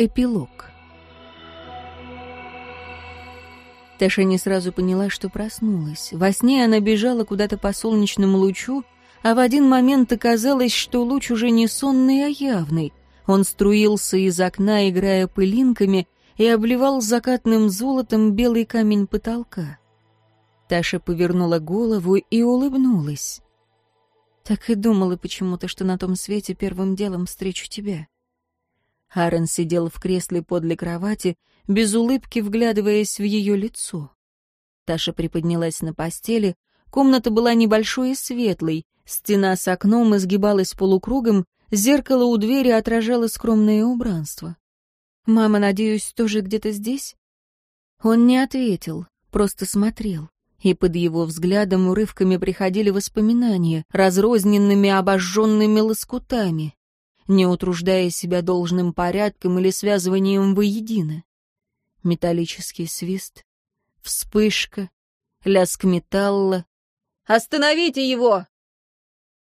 Эпилог. Таша не сразу поняла, что проснулась. Во сне она бежала куда-то по солнечному лучу, а в один момент оказалось, что луч уже не сонный, а явный. Он струился из окна, играя пылинками, и обливал закатным золотом белый камень потолка. Таша повернула голову и улыбнулась. Так и думала почему-то, что на том свете первым делом встречу тебя. Аарон сидел в кресле подле кровати, без улыбки вглядываясь в ее лицо. Таша приподнялась на постели. Комната была небольшой и светлой. Стена с окном изгибалась полукругом, зеркало у двери отражало скромное убранство. «Мама, надеюсь, тоже где-то здесь?» Он не ответил, просто смотрел. И под его взглядом урывками приходили воспоминания, разрозненными обожженными лоскутами не утруждая себя должным порядком или связыванием воедино. Металлический свист, вспышка, лязг металла. «Остановите его!»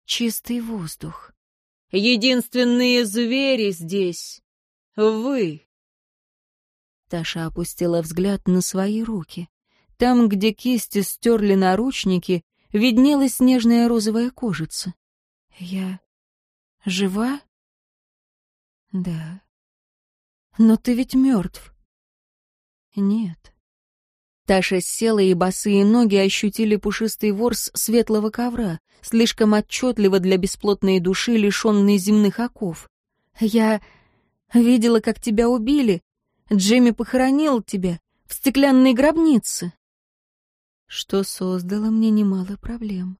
Чистый воздух. «Единственные звери здесь — вы!» Таша опустила взгляд на свои руки. Там, где кисти стерли наручники, виднелась нежная розовая кожица. «Я жива?» Да. Но ты ведь мертв. Нет. Таша села, и босые ноги ощутили пушистый ворс светлого ковра, слишком отчетливо для бесплотной души, лишенной земных оков. «Я видела, как тебя убили. Джимми похоронил тебя в стеклянной гробнице». Что создало мне немало проблем.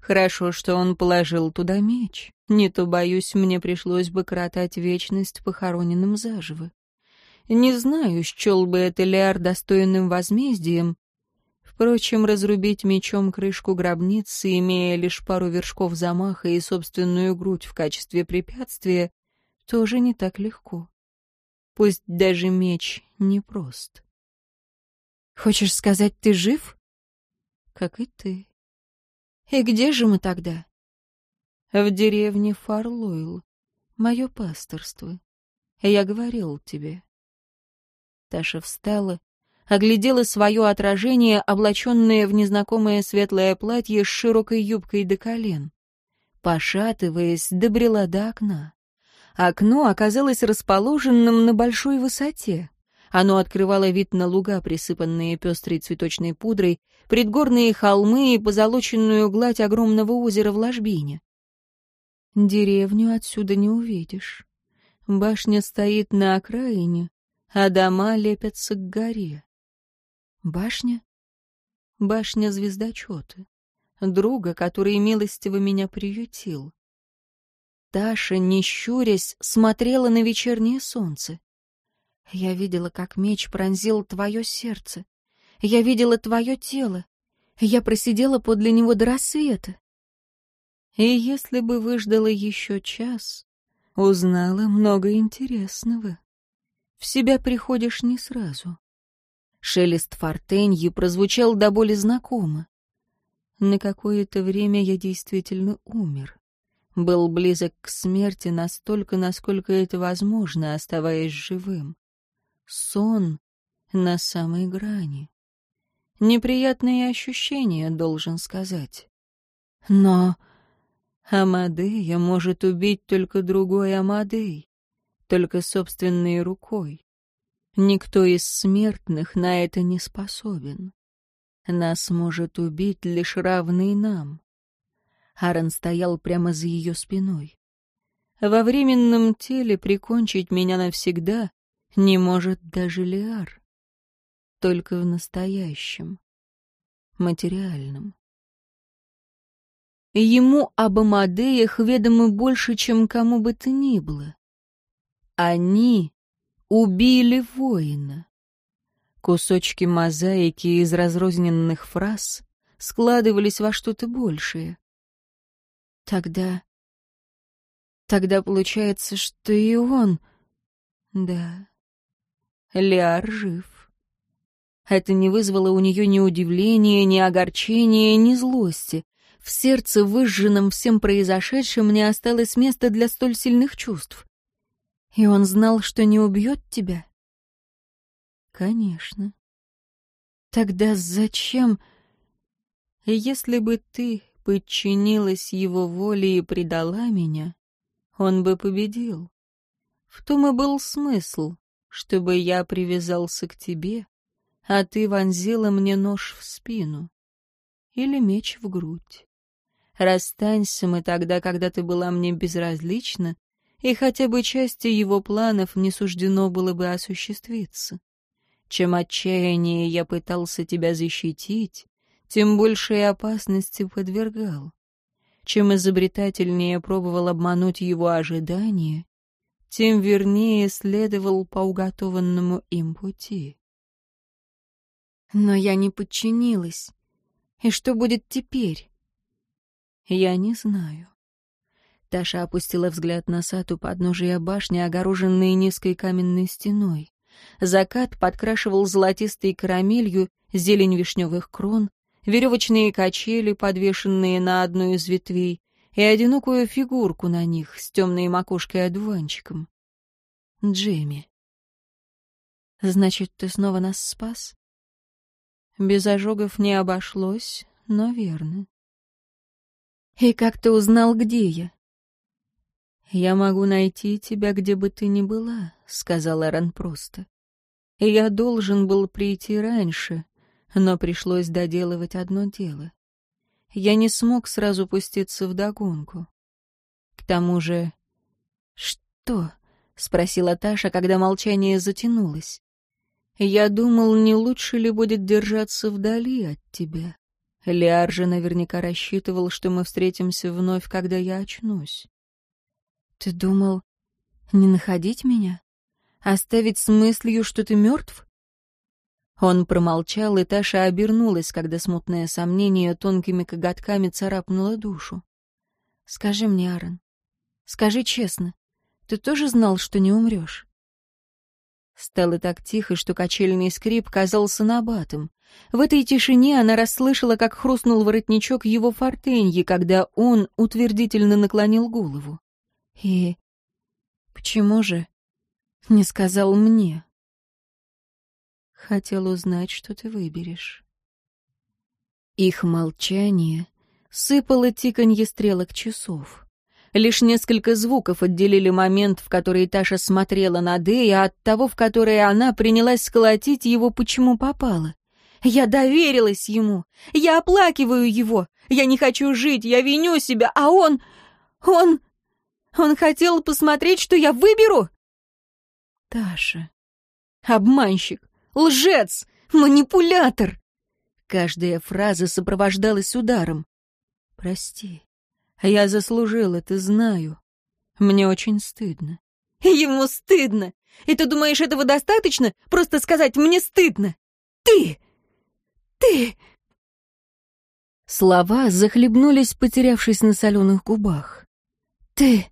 Хорошо, что он положил туда меч. Не то, боюсь, мне пришлось бы кротать вечность похороненным заживо. Не знаю, счел бы это Лиар достойным возмездием. Впрочем, разрубить мечом крышку гробницы, имея лишь пару вершков замаха и собственную грудь в качестве препятствия, тоже не так легко. Пусть даже меч непрост. «Хочешь сказать, ты жив?» «Как и ты». «И где же мы тогда?» в деревне Фарлойл, мое пасторство. Я говорил тебе». Таша встала, оглядела свое отражение, облаченное в незнакомое светлое платье с широкой юбкой до колен. Пошатываясь, добрела до окна. Окно оказалось расположенным на большой высоте. Оно открывало вид на луга, присыпанные пестрой цветочной пудрой, предгорные холмы и позолоченную гладь огромного озера в ложбине деревню отсюда не увидишь. Башня стоит на окраине, а дома лепятся к горе. Башня? Башня звездочета. Друга, который милостиво меня приютил. Таша, не щурясь, смотрела на вечернее солнце. Я видела, как меч пронзил твое сердце. Я видела твое тело. Я просидела подле него до рассвета. И если бы выждала еще час, узнала много интересного. В себя приходишь не сразу. Шелест фортеньи прозвучал до боли знакомо. На какое-то время я действительно умер. Был близок к смерти настолько, насколько это возможно, оставаясь живым. Сон на самой грани. Неприятные ощущения, должен сказать. Но Амадея может убить только другой Амадей, только собственной рукой. Никто из смертных на это не способен. Нас может убить лишь равный нам. Аарон стоял прямо за ее спиной. Во временном теле прикончить меня навсегда не может даже Лиар. Только в настоящем, материальном. Ему об Амадеях ведомы больше, чем кому бы то ни было. Они убили воина. Кусочки мозаики из разрозненных фраз складывались во что-то большее. Тогда... Тогда получается, что и он... Да, Лиар жив. Это не вызвало у нее ни удивления, ни огорчения, ни злости. В сердце, выжженном всем произошедшим, не осталось места для столь сильных чувств. И он знал, что не убьет тебя? Конечно. Тогда зачем... Если бы ты подчинилась его воле и предала меня, он бы победил. В том и был смысл, чтобы я привязался к тебе, а ты вонзила мне нож в спину или меч в грудь. Расстанься мы тогда, когда ты была мне безразлична, и хотя бы части его планов не суждено было бы осуществиться. Чем отчаяннее я пытался тебя защитить, тем большей опасности подвергал. Чем изобретательнее пробовал обмануть его ожидания, тем вернее следовал по уготованному им пути. Но я не подчинилась. И что будет теперь? Я не знаю. Таша опустила взгляд на сад у подножия башни, огороженной низкой каменной стеной. Закат подкрашивал золотистой карамелью зелень вишневых крон, веревочные качели, подвешенные на одну из ветвей, и одинокую фигурку на них с темной макушкой одуванчиком. Джейми. «Значит, ты снова нас спас?» Без ожогов не обошлось, но верно. И как ты узнал, где я? «Я могу найти тебя, где бы ты ни была», — сказал Эрон просто. «Я должен был прийти раньше, но пришлось доделывать одно дело. Я не смог сразу пуститься в догонку. К тому же...» «Что?» — спросила Таша, когда молчание затянулось. «Я думал, не лучше ли будет держаться вдали от тебя?» Лиар же наверняка рассчитывал, что мы встретимся вновь, когда я очнусь. Ты думал, не находить меня? Оставить с мыслью, что ты мертв? Он промолчал, и Таша обернулась, когда смутное сомнение тонкими коготками царапнуло душу. «Скажи мне, Аарон, скажи честно, ты тоже знал, что не умрешь?» Стеллы так тихо, что качельный скрип казался набатым. В этой тишине она расслышала, как хрустнул воротничок его фортеньи, когда он утвердительно наклонил голову. И почему же не сказал мне? Хотел узнать, что ты выберешь. Их молчание сыпало тиканье стрелок часов. Лишь несколько звуков отделили момент, в который Таша смотрела на Дэя, а от того, в который она принялась сколотить его, почему попала. «Я доверилась ему! Я оплакиваю его! Я не хочу жить, я виню себя, а он... он... он хотел посмотреть, что я выберу!» «Таша... обманщик, лжец, манипулятор!» Каждая фраза сопровождалась ударом. «Прости, я заслужил это, знаю. Мне очень стыдно. Ему стыдно. И ты думаешь, этого достаточно? Просто сказать «мне стыдно». Ты! Ты! Слова захлебнулись, потерявшись на соленых губах. Ты!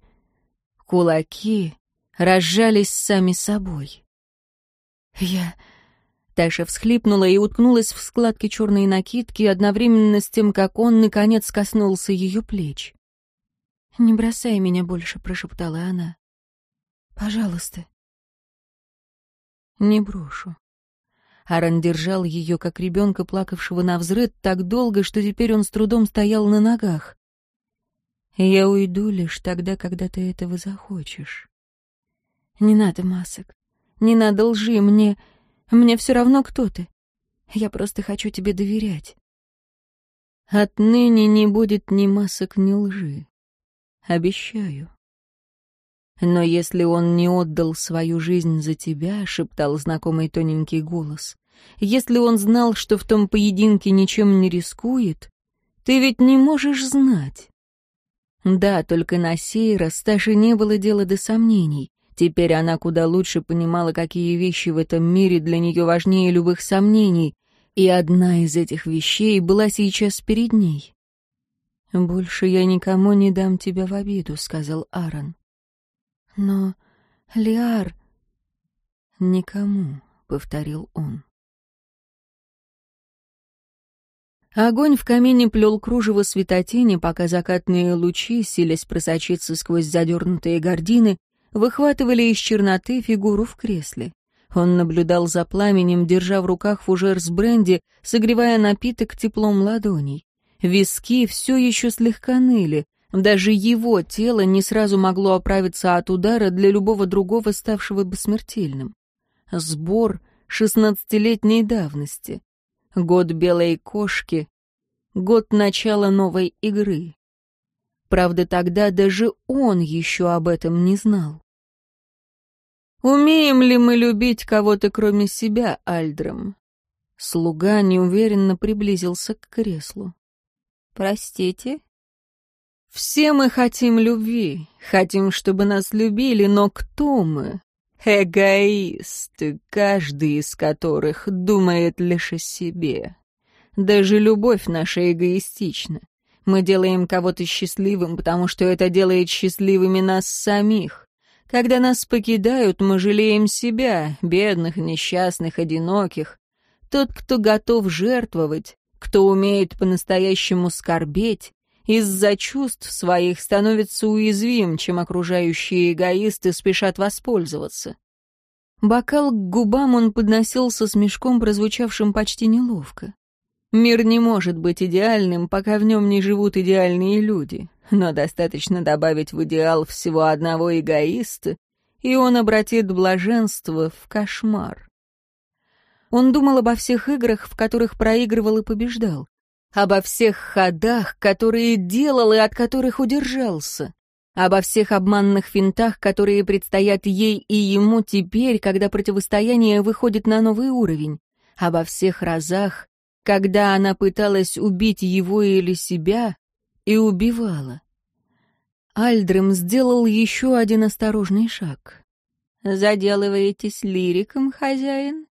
Кулаки разжались сами собой. Я... Таша всхлипнула и уткнулась в складки черной накидки, одновременно с тем, как он, наконец, коснулся ее плеч. «Не бросай меня больше», — прошептала она. «Пожалуйста». «Не брошу». Аран держал ее, как ребенка, плакавшего на взрыв, так долго, что теперь он с трудом стоял на ногах. «Я уйду лишь тогда, когда ты этого захочешь». «Не надо масок, не надо лжи мне, мне все равно, кто ты. Я просто хочу тебе доверять». «Отныне не будет ни масок, ни лжи обещаю. Но если он не отдал свою жизнь за тебя, шептал знакомый тоненький голос, если он знал, что в том поединке ничем не рискует, ты ведь не можешь знать. Да, только на сей раз Таше не было дела до сомнений. Теперь она куда лучше понимала, какие вещи в этом мире для нее важнее любых сомнений, и одна из этих вещей была сейчас перед ней. «Больше я никому не дам тебя в обиду», — сказал Аарон. «Но, Лиар...» «Никому», — повторил он. Огонь в камине плел кружево светотени, пока закатные лучи, силясь просочиться сквозь задернутые гордины, выхватывали из черноты фигуру в кресле. Он наблюдал за пламенем, держа в руках фужер с бренди, согревая напиток теплом ладоней. Виски все еще слегка ныли. Даже его тело не сразу могло оправиться от удара для любого другого, ставшего бы смертельным. Сбор шестнадцатилетней давности. Год белой кошки. Год начала новой игры. Правда, тогда даже он еще об этом не знал. «Умеем ли мы любить кого-то, кроме себя, Альдром?» Слуга неуверенно приблизился к креслу. Простите? Все мы хотим любви, хотим, чтобы нас любили, но кто мы? Эгоисты, каждый из которых думает лишь о себе. Даже любовь наша эгоистична. Мы делаем кого-то счастливым, потому что это делает счастливыми нас самих. Когда нас покидают, мы жалеем себя, бедных, несчастных, одиноких. Тот, кто готов жертвовать, кто умеет по-настоящему скорбеть, из-за чувств своих становится уязвим, чем окружающие эгоисты спешат воспользоваться. Бокал к губам он подносился с мешком, прозвучавшим почти неловко. Мир не может быть идеальным, пока в нем не живут идеальные люди, но достаточно добавить в идеал всего одного эгоиста, и он обратит блаженство в кошмар. Он думал обо всех играх, в которых проигрывал и побеждал. Обо всех ходах, которые делал и от которых удержался. Обо всех обманных финтах, которые предстоят ей и ему теперь, когда противостояние выходит на новый уровень. Обо всех разах, когда она пыталась убить его или себя и убивала. Альдрем сделал еще один осторожный шаг. «Заделываетесь лириком, хозяин?»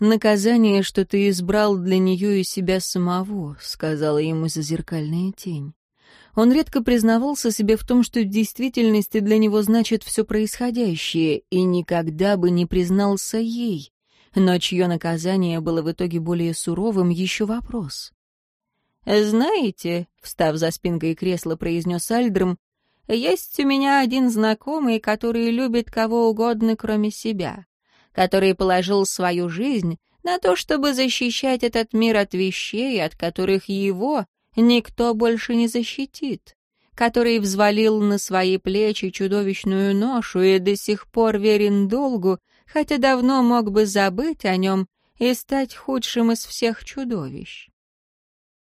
наказание, что ты избрал для нее и себя самого», — сказала ему зазеркальная тень. Он редко признавался себе в том, что в действительности для него значит все происходящее, и никогда бы не признался ей. Но чье наказание было в итоге более суровым, еще вопрос. «Знаете», — встав за спинкой кресла, произнес Альдром, «есть у меня один знакомый, который любит кого угодно, кроме себя который положил свою жизнь на то, чтобы защищать этот мир от вещей, от которых его никто больше не защитит, который взвалил на свои плечи чудовищную ношу и до сих пор верен долгу, хотя давно мог бы забыть о нем и стать худшим из всех чудовищ.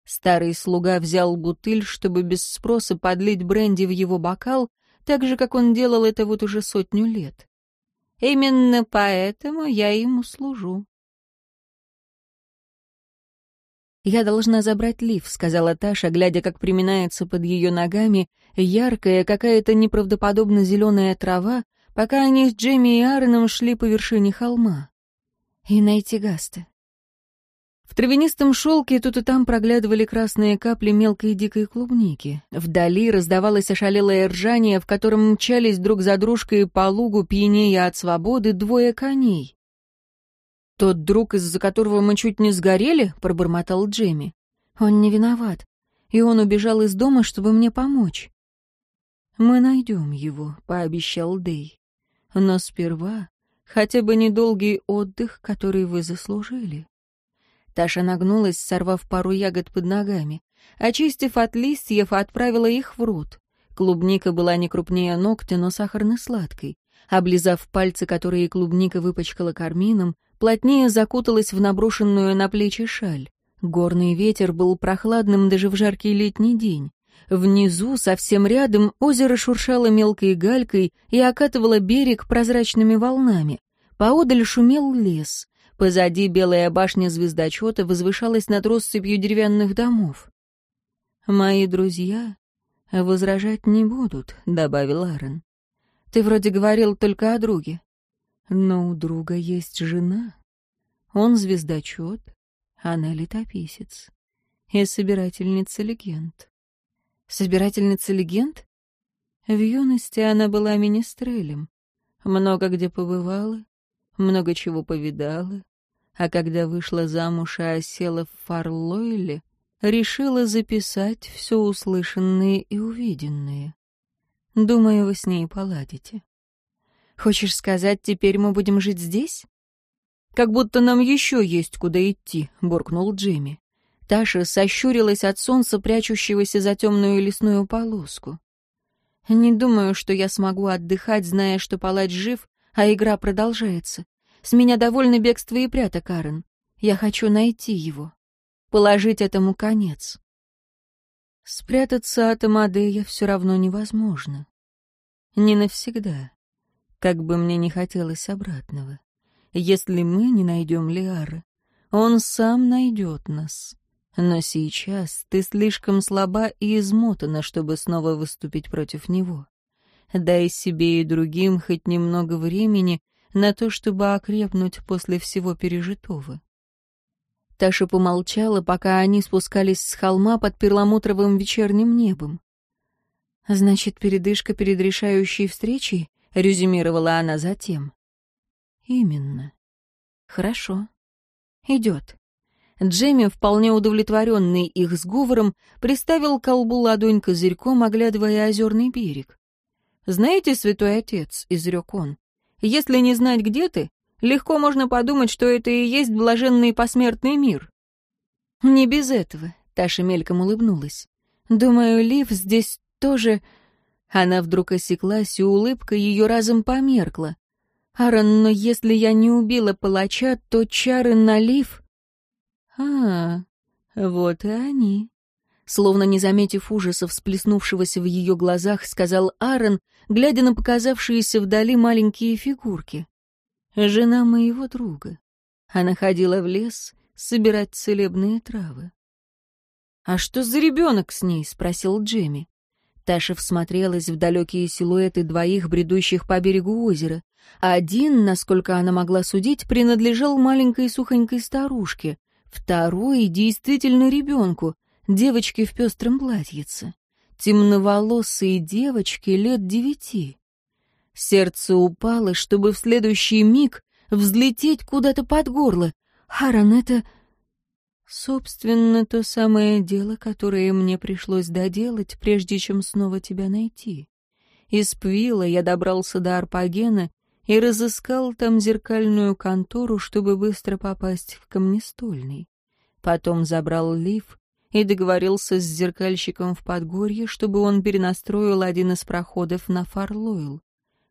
Старый слуга взял бутыль, чтобы без спроса подлить бренди в его бокал, так же, как он делал это вот уже сотню лет. Именно поэтому я ему служу. «Я должна забрать лиф», — сказала Таша, глядя, как приминается под ее ногами яркая, какая-то неправдоподобно зеленая трава, пока они с Джемми и Аароном шли по вершине холма. «И найти Гаста». В травянистом шелке тут и там проглядывали красные капли мелкой дикой клубники. Вдали раздавалось ошалелое ржание, в котором мчались друг за дружкой по лугу, пьянея от свободы, двое коней. «Тот друг, из-за которого мы чуть не сгорели?» — пробормотал Джимми. «Он не виноват, и он убежал из дома, чтобы мне помочь». «Мы найдем его», — пообещал Дэй. «Но сперва хотя бы недолгий отдых, который вы заслужили». Таша нагнулась, сорвав пару ягод под ногами. Очистив от листьев, отправила их в рот. Клубника была не крупнее ногтя, но сахарно-сладкой. Облизав пальцы, которые клубника выпачкала кармином, плотнее закуталась в наброшенную на плечи шаль. Горный ветер был прохладным даже в жаркий летний день. Внизу, совсем рядом, озеро шуршало мелкой галькой и окатывало берег прозрачными волнами. Поодаль шумел лес. Позади белая башня звездочета возвышалась над россыпью деревянных домов. «Мои друзья возражать не будут», — добавил Аарон. «Ты вроде говорил только о друге». «Но у друга есть жена. Он звездочет, она летописец и собирательница легенд». «Собирательница легенд?» В юности она была министрелем. Много где побывала, много чего повидала, а когда вышла замуж и осела в Фарлойле, решила записать все услышанные и увиденные. Думаю, вы с ней поладите. Хочешь сказать, теперь мы будем жить здесь? Как будто нам еще есть куда идти, буркнул Джимми. Таша сощурилась от солнца, прячущегося за темную лесную полоску. «Не думаю, что я смогу отдыхать, зная, что палач жив, а игра продолжается. С меня довольно бегство и пряток, Карен. Я хочу найти его. Положить этому конец. Спрятаться от Амадея все равно невозможно. Не навсегда. Как бы мне не хотелось обратного. Если мы не найдем Лиары, он сам найдет нас. Но сейчас ты слишком слаба и измотана, чтобы снова выступить против него. Дай себе и другим хоть немного времени — на то, чтобы окрепнуть после всего пережитого. Таша помолчала, пока они спускались с холма под перламутровым вечерним небом. «Значит, передышка перед решающей встречей?» — резюмировала она затем. «Именно. Хорошо. Идет». Джемми, вполне удовлетворенный их сговором, приставил колбу ладонь козырьком, оглядывая озерный берег. «Знаете, святой отец», — изрек он, если не знать, где ты, легко можно подумать, что это и есть блаженный посмертный мир». «Не без этого», — Таша мельком улыбнулась. «Думаю, Лив здесь тоже...» Она вдруг осеклась, и улыбка ее разом померкла. «Аарон, но если я не убила палача, то чары на Лив...» «А, вот и они» словно не заметив ужаса, всплеснувшегося в ее глазах, сказал Аарон, глядя на показавшиеся вдали маленькие фигурки. «Жена моего друга. Она ходила в лес собирать целебные травы». «А что за ребенок с ней?» — спросил Джемми. Таша всмотрелась в далекие силуэты двоих, бредущих по берегу озера. Один, насколько она могла судить, принадлежал маленькой сухонькой старушке, второй — действительно ребенку — девочки в пестром платьице, темноволосые девочки лет девяти. Сердце упало, чтобы в следующий миг взлететь куда-то под горло. Харан, это... Собственно, то самое дело, которое мне пришлось доделать, прежде чем снова тебя найти. Из Пвила я добрался до Арпагена и разыскал там зеркальную контору, чтобы быстро попасть в камнестольный. Потом забрал лифт и договорился с зеркальщиком в Подгорье, чтобы он перенастроил один из проходов на Фарлойл.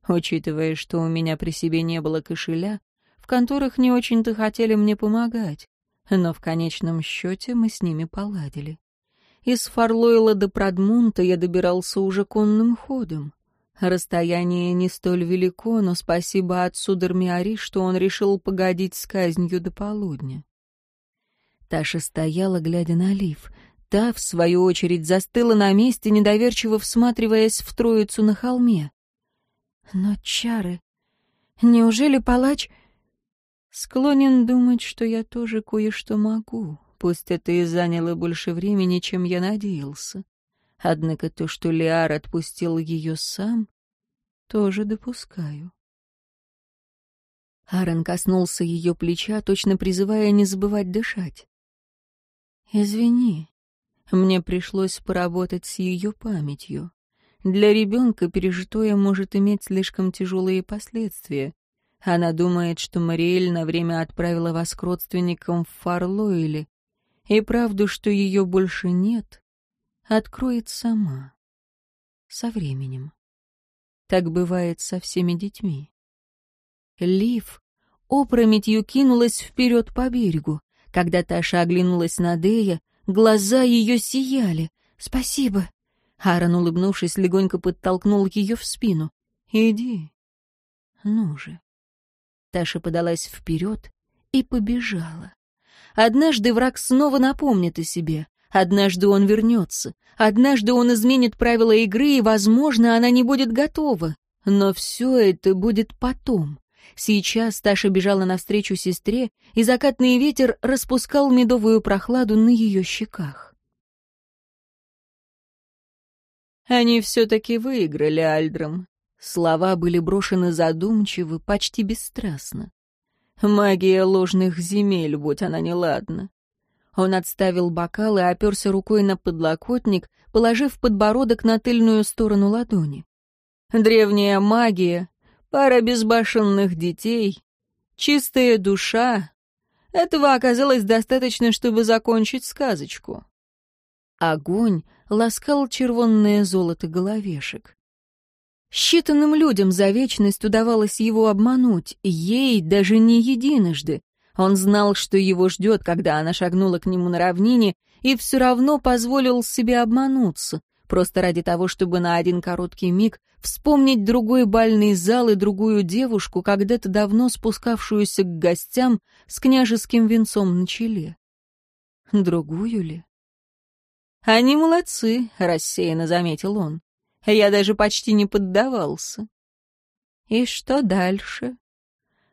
Учитывая, что у меня при себе не было кошеля, в конторах не очень-то хотели мне помогать, но в конечном счете мы с ними поладили. Из Фарлойла до Продмунта я добирался уже конным ходом. Расстояние не столь велико, но спасибо отцу Дармиари, что он решил погодить с казнью до полудня. Таша стояла, глядя на Лив. Та, в свою очередь, застыла на месте, недоверчиво всматриваясь в троицу на холме. Но чары... Неужели палач... Склонен думать, что я тоже кое-что могу, пусть это и заняло больше времени, чем я надеялся. Однако то, что Лиар отпустил ее сам, тоже допускаю. Аарон коснулся ее плеча, точно призывая не забывать дышать. Извини, мне пришлось поработать с ее памятью. Для ребенка пережитое может иметь слишком тяжелые последствия. Она думает, что Мариэль на время отправила вас к родственникам в Фарлойле, и правду, что ее больше нет, откроет сама. Со временем. Так бывает со всеми детьми. Лив опрометью кинулась вперед по берегу. Когда Таша оглянулась на Дея, глаза ее сияли. «Спасибо!» Аарон, улыбнувшись, легонько подтолкнул ее в спину. «Иди». «Ну же». Таша подалась вперед и побежала. Однажды враг снова напомнит о себе. Однажды он вернется. Однажды он изменит правила игры, и, возможно, она не будет готова. Но все это будет потом. Сейчас Таша бежала навстречу сестре, и закатный ветер распускал медовую прохладу на ее щеках. «Они все-таки выиграли Альдром». Слова были брошены задумчиво, почти бесстрастно. «Магия ложных земель, будь она неладна». Он отставил бокал и оперся рукой на подлокотник, положив подбородок на тыльную сторону ладони. Древняя магия пара безбашенных детей, чистая душа. Этого оказалось достаточно, чтобы закончить сказочку. Огонь ласкал червонное золото головешек. Считанным людям за вечность удавалось его обмануть, ей даже не единожды. Он знал, что его ждет, когда она шагнула к нему на равнине, и все равно позволил себе обмануться. Просто ради того, чтобы на один короткий миг вспомнить другой бальный зал и другую девушку, когда-то давно спускавшуюся к гостям с княжеским венцом на челе. Другую ли? «Они молодцы», — рассеянно заметил он. «Я даже почти не поддавался». «И что дальше?»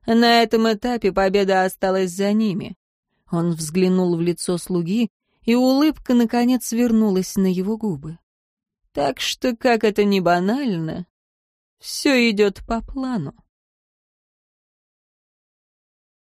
На этом этапе победа осталась за ними. Он взглянул в лицо слуги, и улыбка, наконец, вернулась на его губы. Так что, как это ни банально, все идет по плану.